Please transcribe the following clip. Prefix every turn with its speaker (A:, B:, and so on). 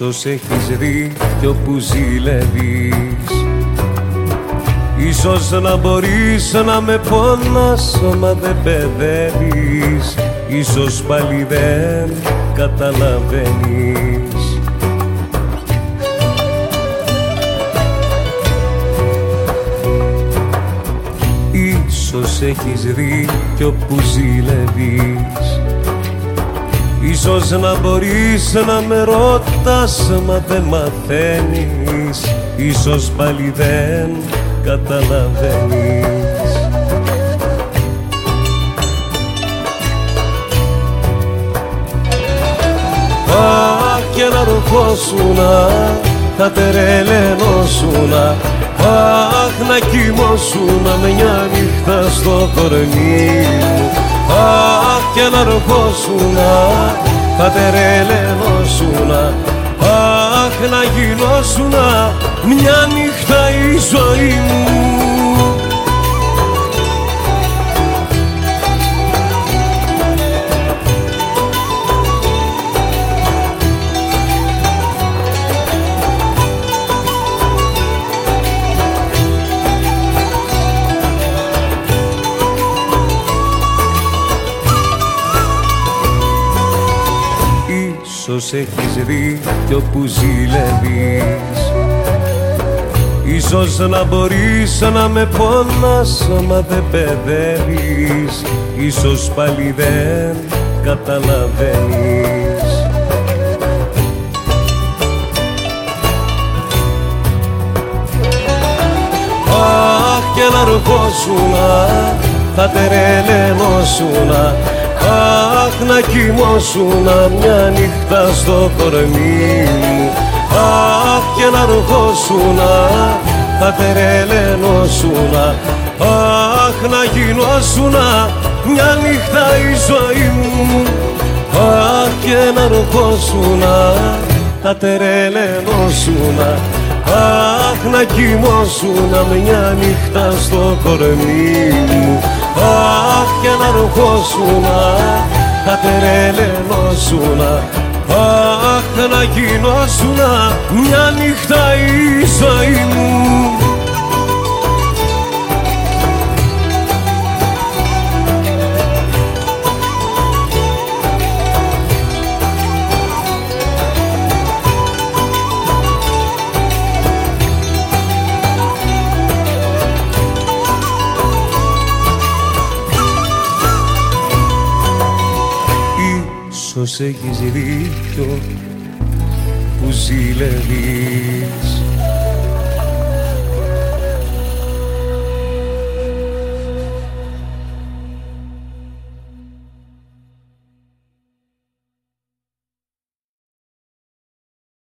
A: Ίσως έχεις δίκιο που ζηλεύεις. Ίσως να μπορείς να με πόνας μα δεν παιδεύεις. Ίσως πάλι δεν καταλαβαίνεις. Ίσως έχεις δίκιο που ζηλεύεις Ίσως να μπορείς να με ρωτάς μα δεν μαθαίνεις. Ίσως πάλι δεν καταλαβαίνεις. Αχ και να ροχώσουνα θα τερελενώσουνα. Αχ να κοιμώσουνα μια νύχτα στο κορμί μου Αχ και να ροχώσουνα θα τερελενώσουνα Αχ να γινώσουνα μια νύχτα η ζωή μου Ίσως έχεις δίκιο που ζηλεύεις. Ίσως να μπορείς να με πόνας μα δεν παιδεύεις. Ίσως πάλι δεν καταλαβαίνεις. Αχ και να ροχώσουνα θα τερελενώσουνα Αχ να κοιμώσουνα μια νύχτα στο κορμί μου. Αχ και να ροχώσουνα θα τερελενώσουνα Αχ να γινώσουνα μια νύχτα η ζωή μου. Αχ και να ροχώσουνα θα τερελενώσουνα Αχ να κοιμώσουνα μια νύχτα στο κορμί μου. Αχ και να ροχώσουνα θα τερελενώσουνα Αχ. Να γινώσουνα μια νύχτα η Ίσως έχεις δίκιο που ζηλεύεις